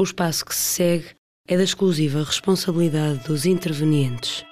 O espaço que se segue é da exclusiva responsabilidade dos intervenientes.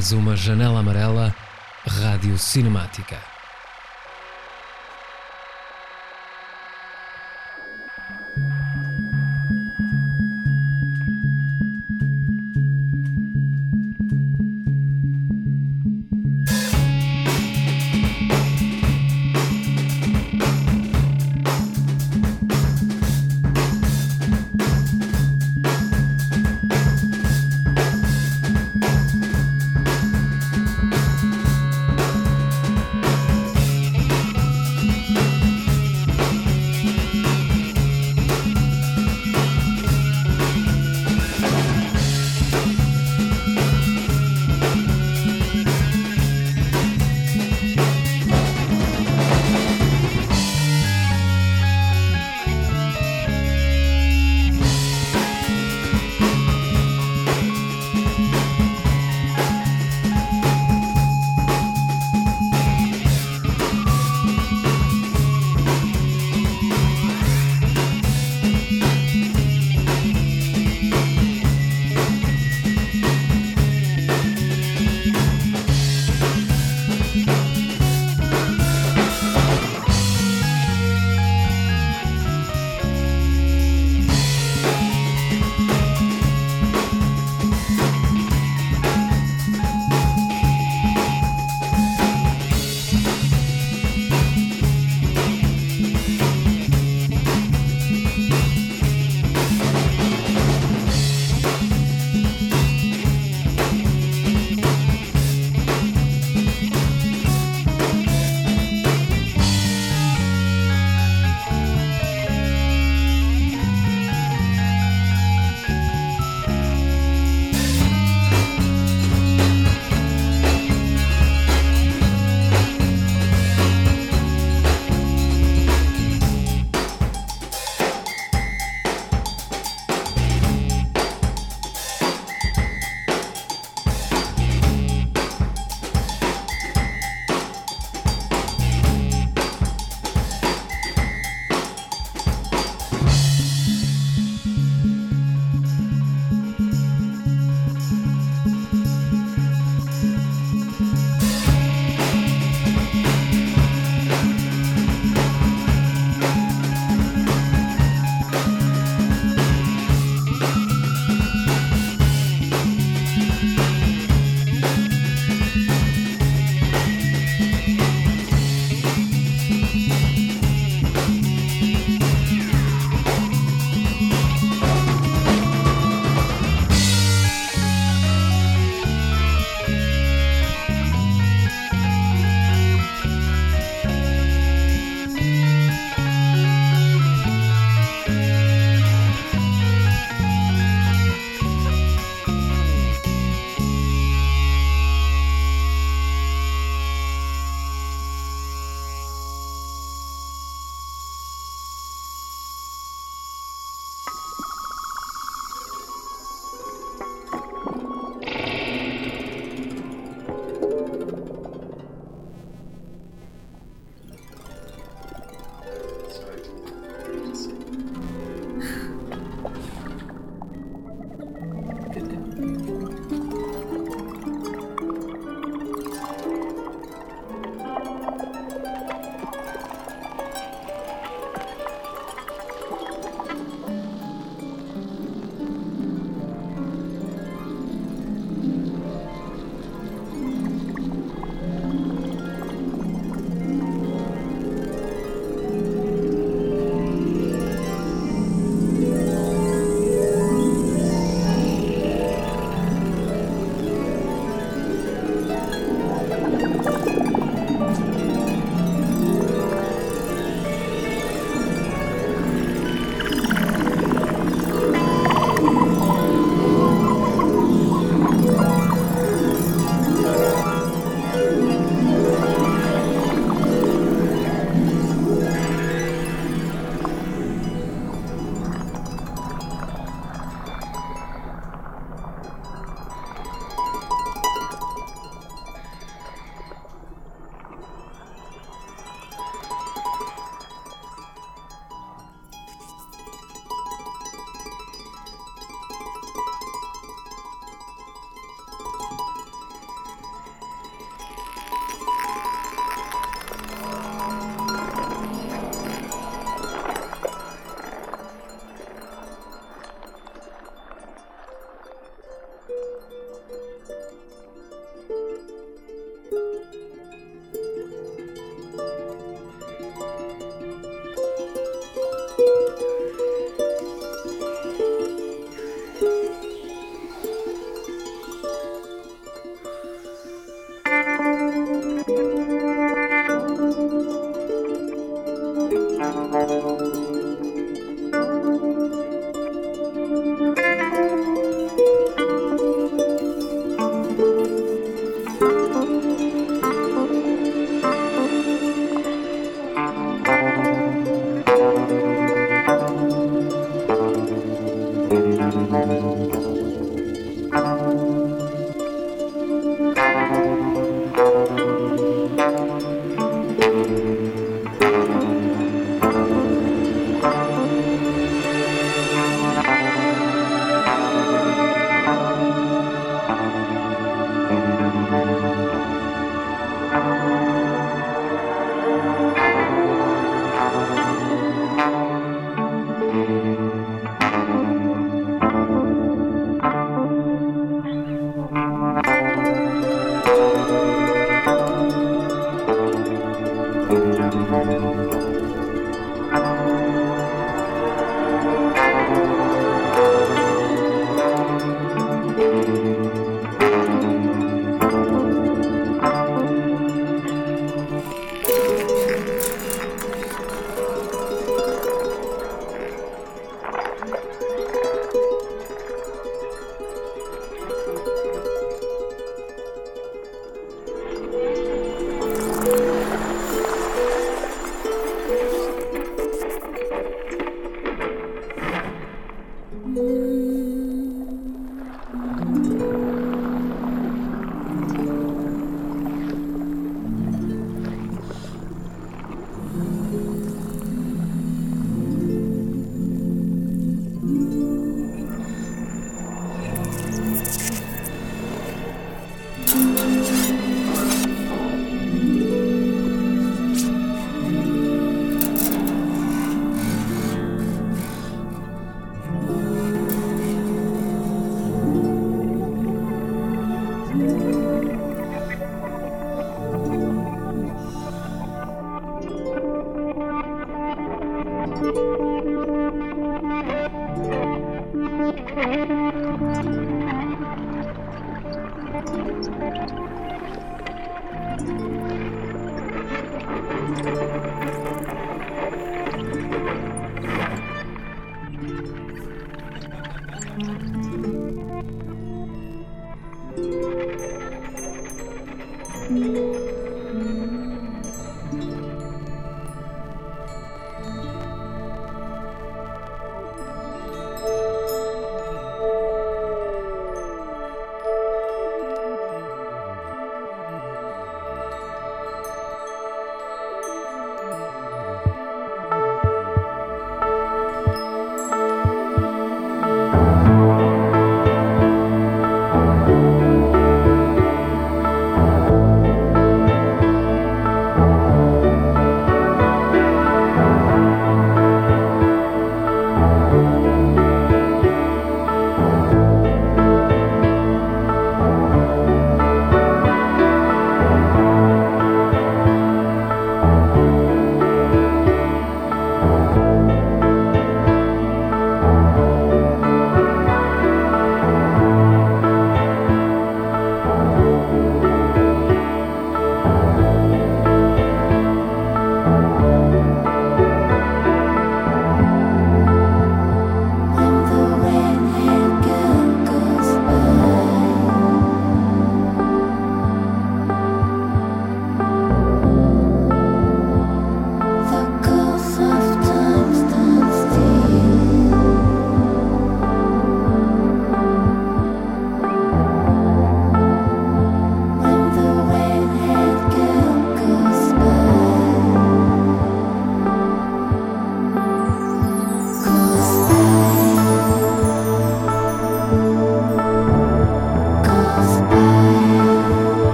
Mais uma Janela Amarela Rádio Cinemática.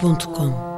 gmail.com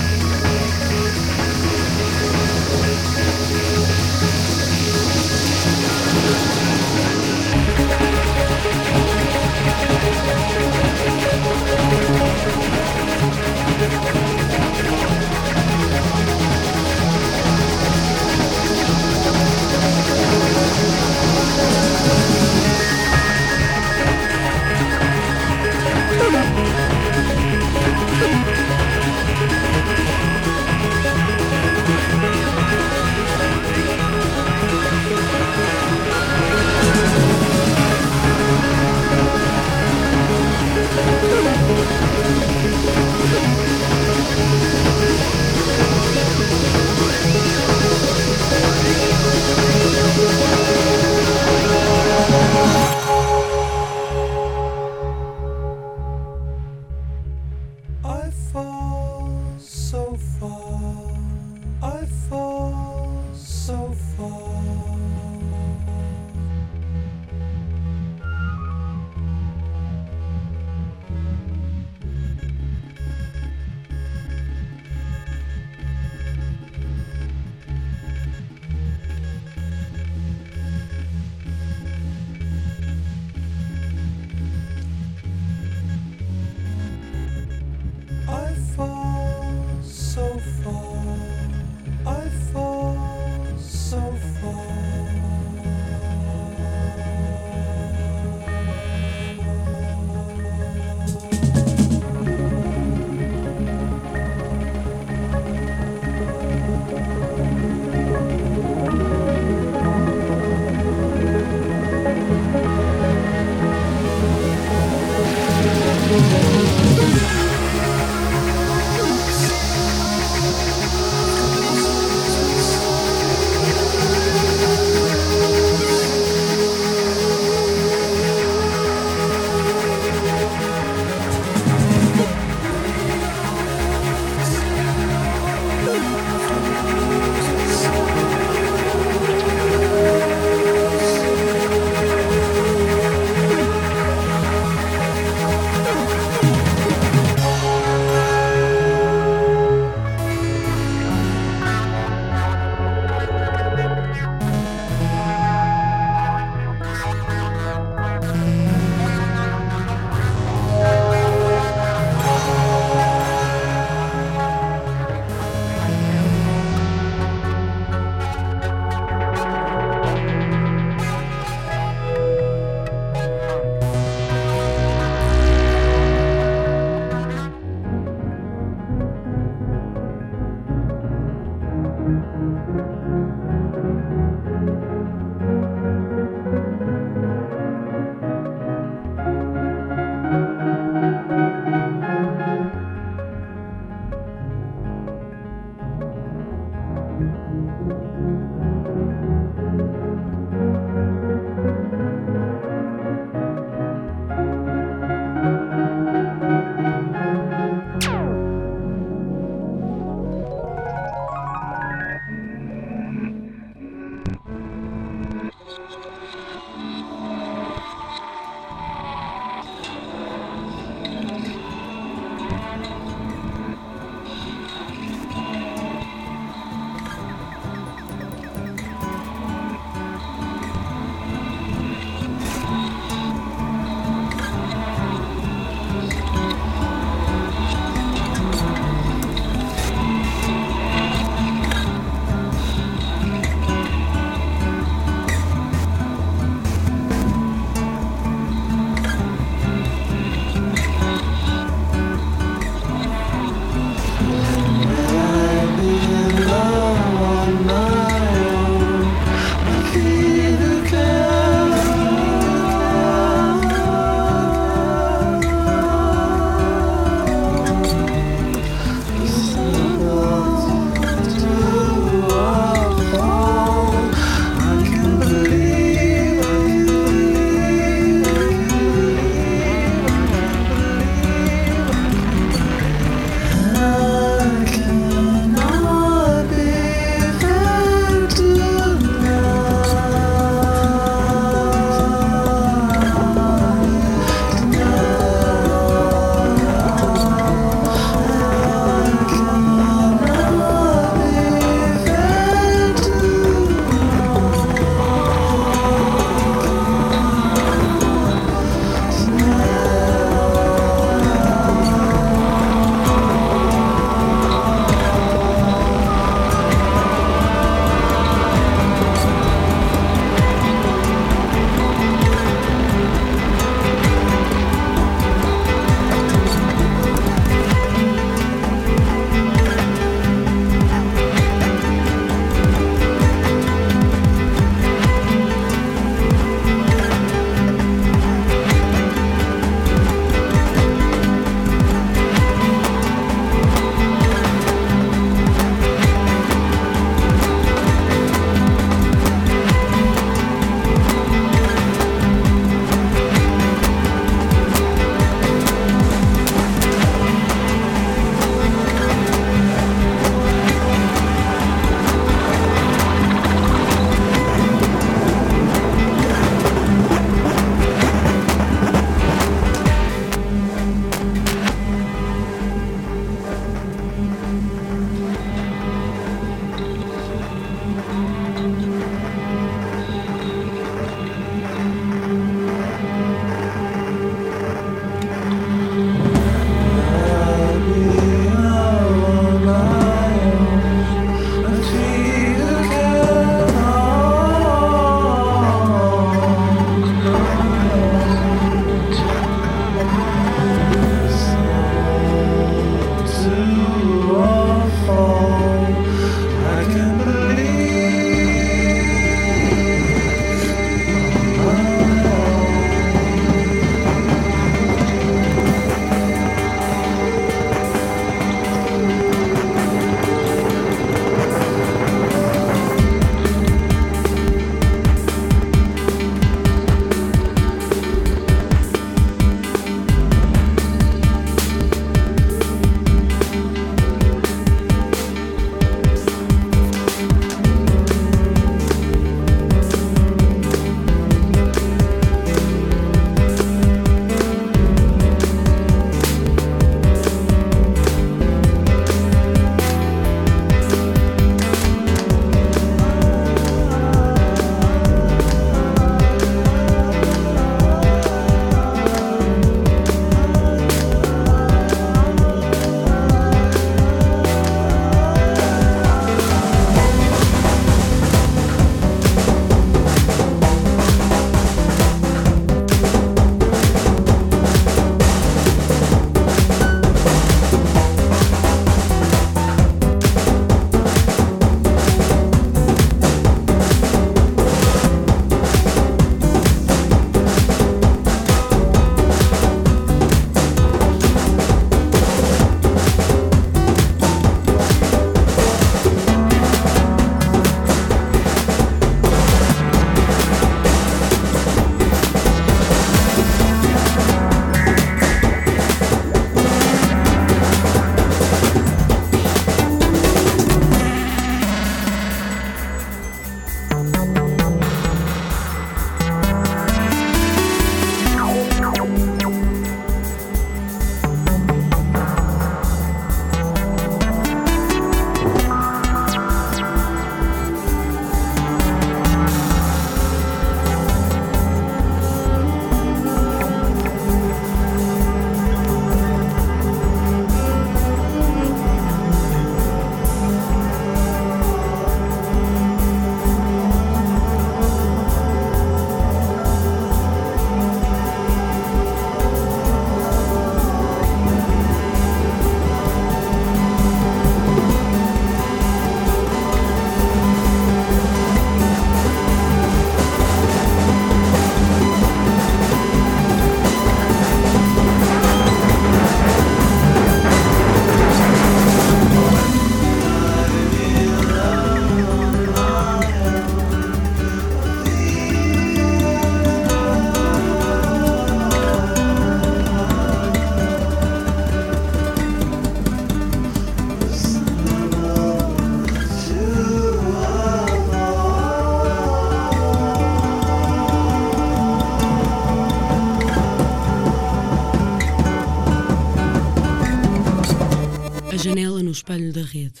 espelho da rede.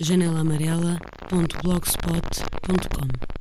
janelaamarela.blogspot.com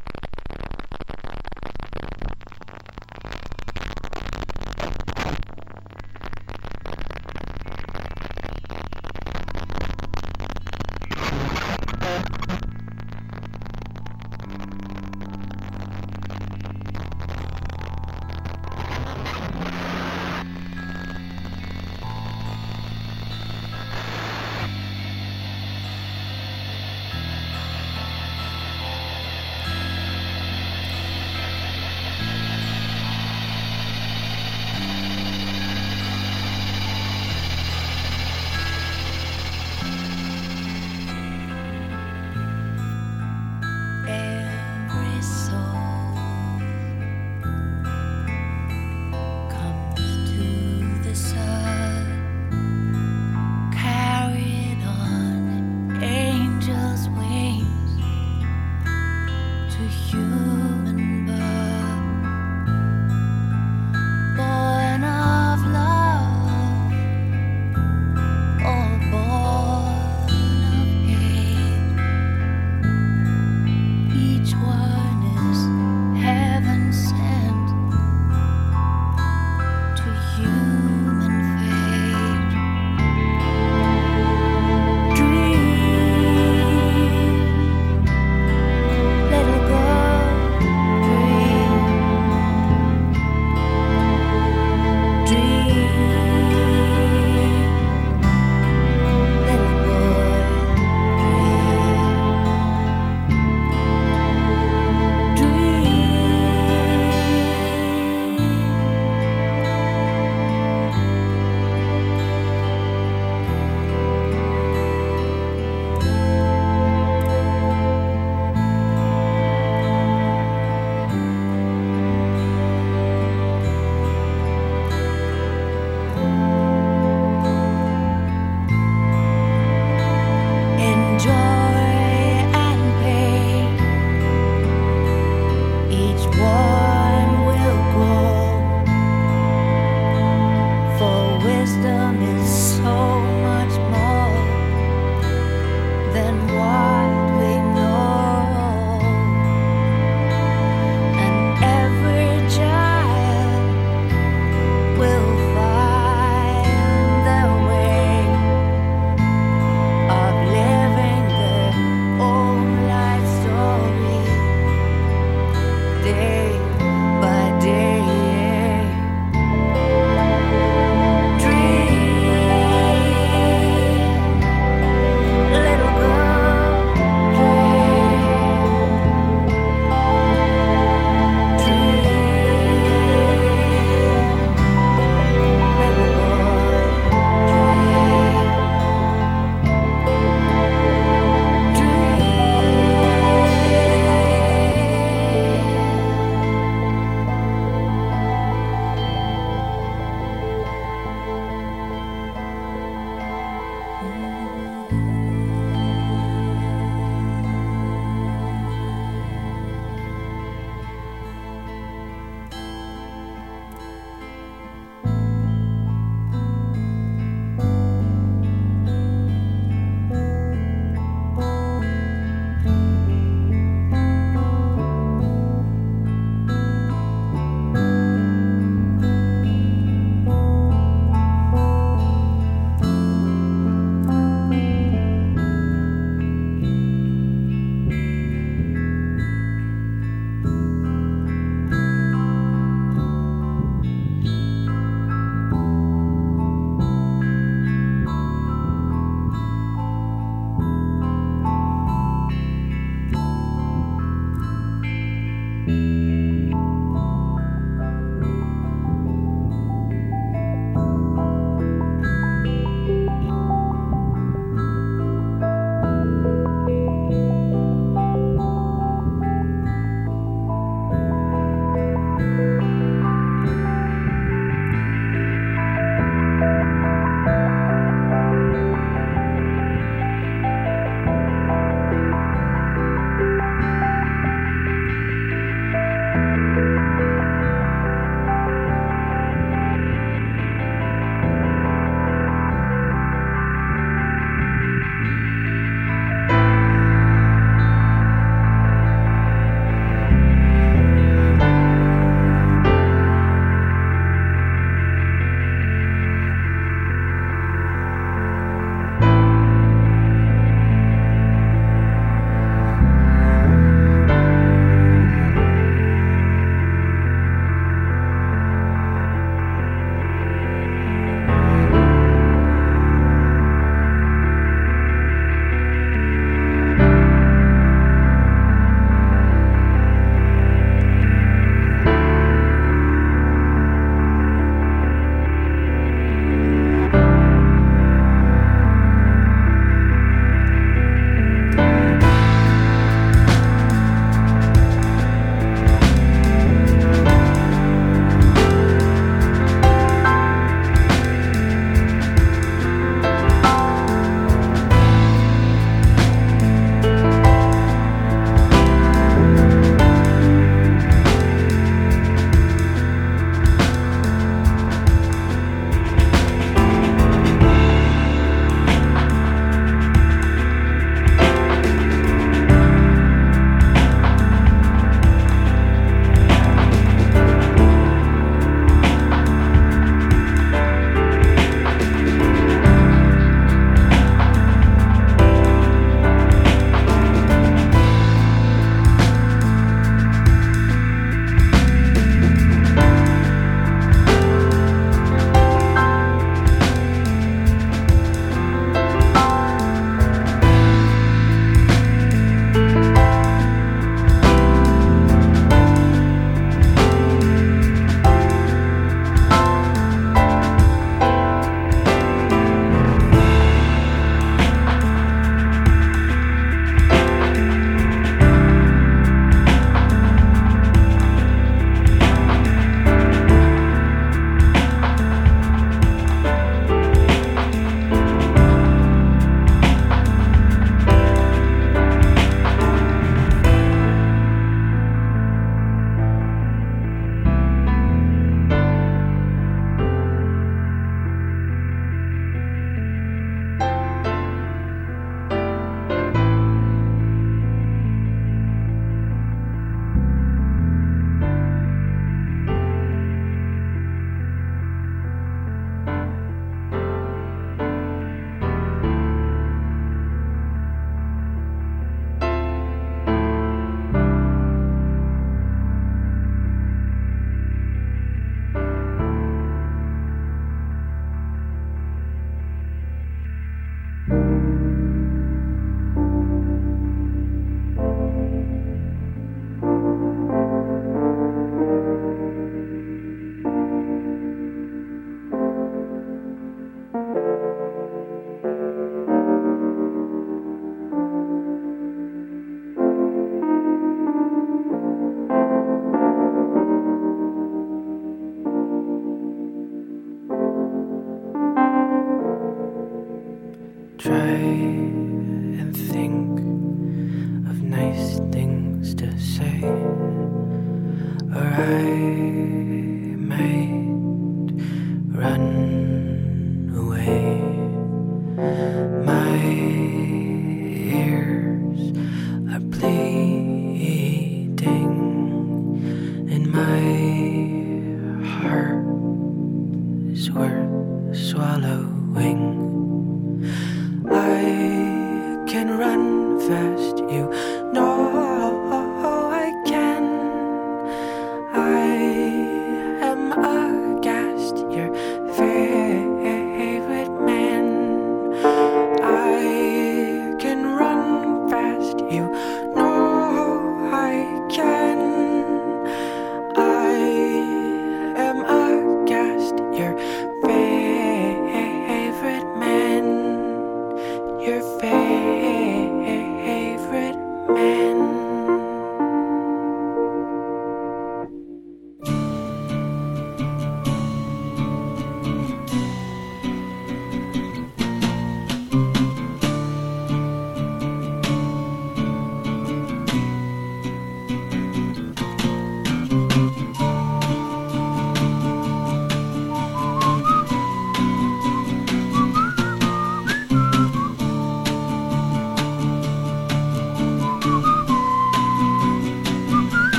Each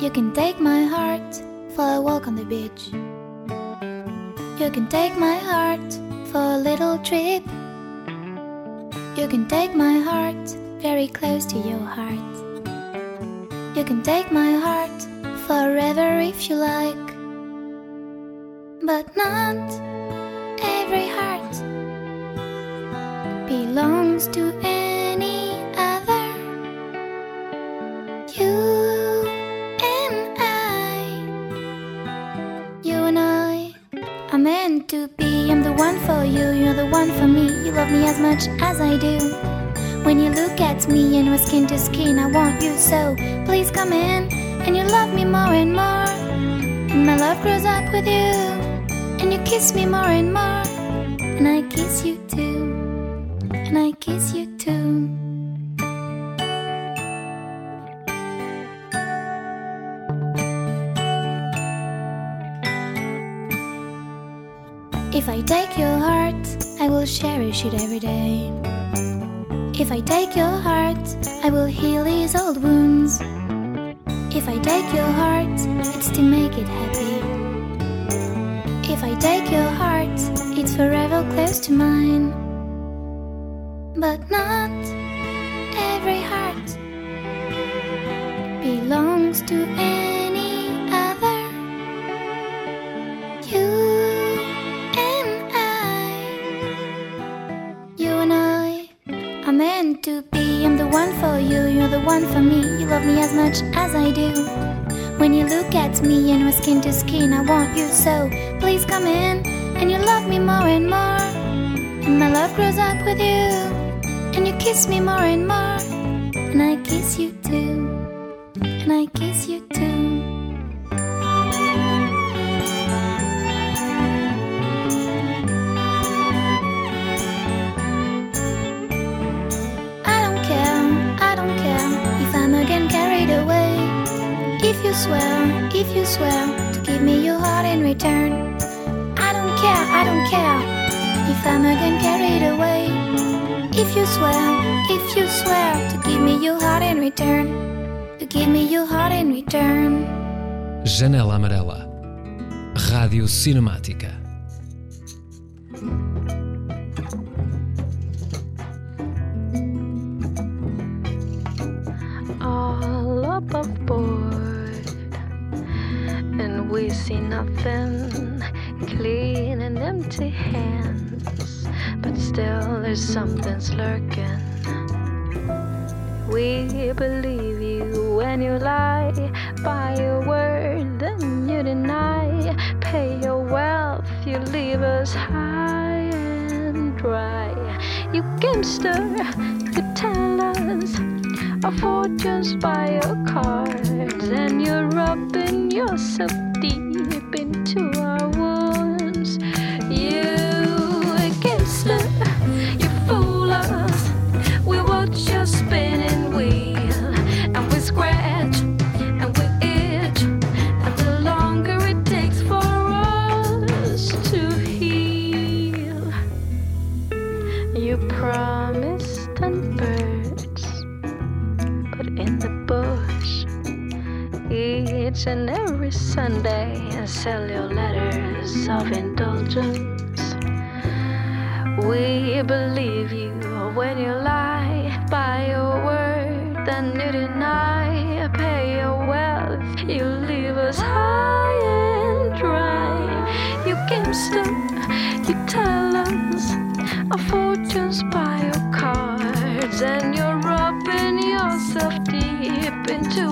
You can take my heart for a walk on the beach. You can take my heart for a little trip. You can take my heart very close to your heart. You can take my heart forever if you like. But not every heart belongs to love me as much as I do. When you look at me and we're skin to skin, I want you so. Please come in and you love me more and more. And my love grows up with you. And you kiss me more and more. And I kiss you too. And I kiss you too. Every day. If I take your heart, I will heal these old wounds. If I take your heart, it's to make it happy. If I take your heart, it's forever close to mine. But not you so. Please come in and you love me more and more. And my love grows up with you. And you kiss me more and more. And I kiss you too. And I kiss you too. I don't care, I don't care if I'm again carried away. If you swear, if you swear give me your heart in return. I don't care, I don't care if I'm again carried away. If you swear, if you swear to give me your heart in return. To give me your heart in return. Janela Amarela. Rádio Cinemática. See nothing, clean and empty hands, but still there's something's lurking. We believe you when you lie by your word, then you deny. Pay your wealth, you leave us high and dry. You gamester, you tell us our fortunes by your cards, and you're rubbing yourself in the bush. Each and every Sunday, and sell your letters of indulgence. We believe you when you lie by your word, then you deny. Pay your wealth, you leave us high and dry. You gamester, you tell us our fortunes by your cards, and yourself into